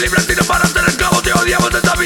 Libre libraste para no el cabo, te odiamos, esta vida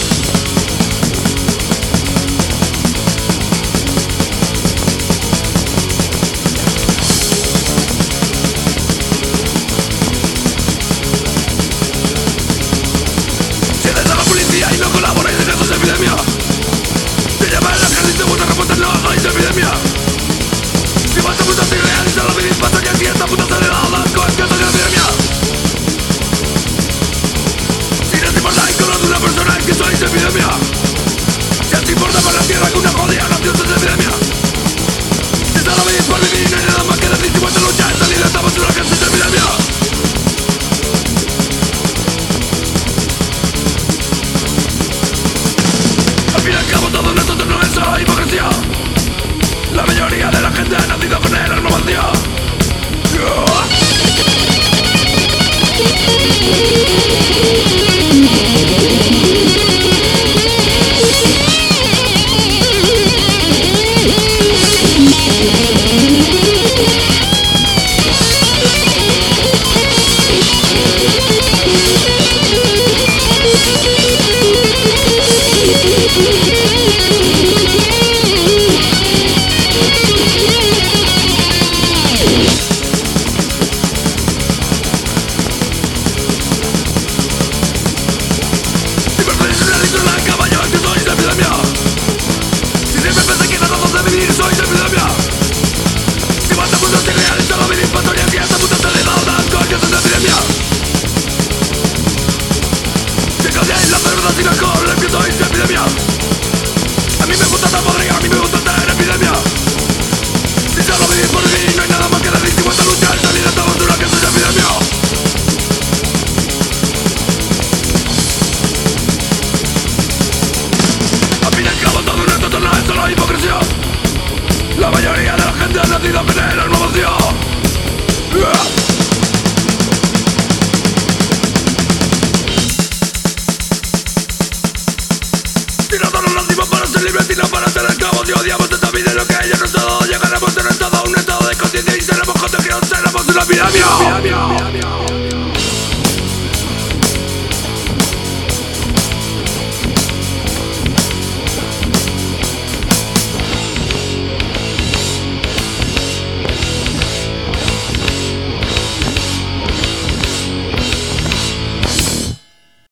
Epidemia A mí me gusta tampoco, a mí me libertino para ser el cabo Si odiamos esta vida y lo que ella nos ha dado Llegaremos en estado, un estado de conciencia Y seremos contagiados, seremos una pirámide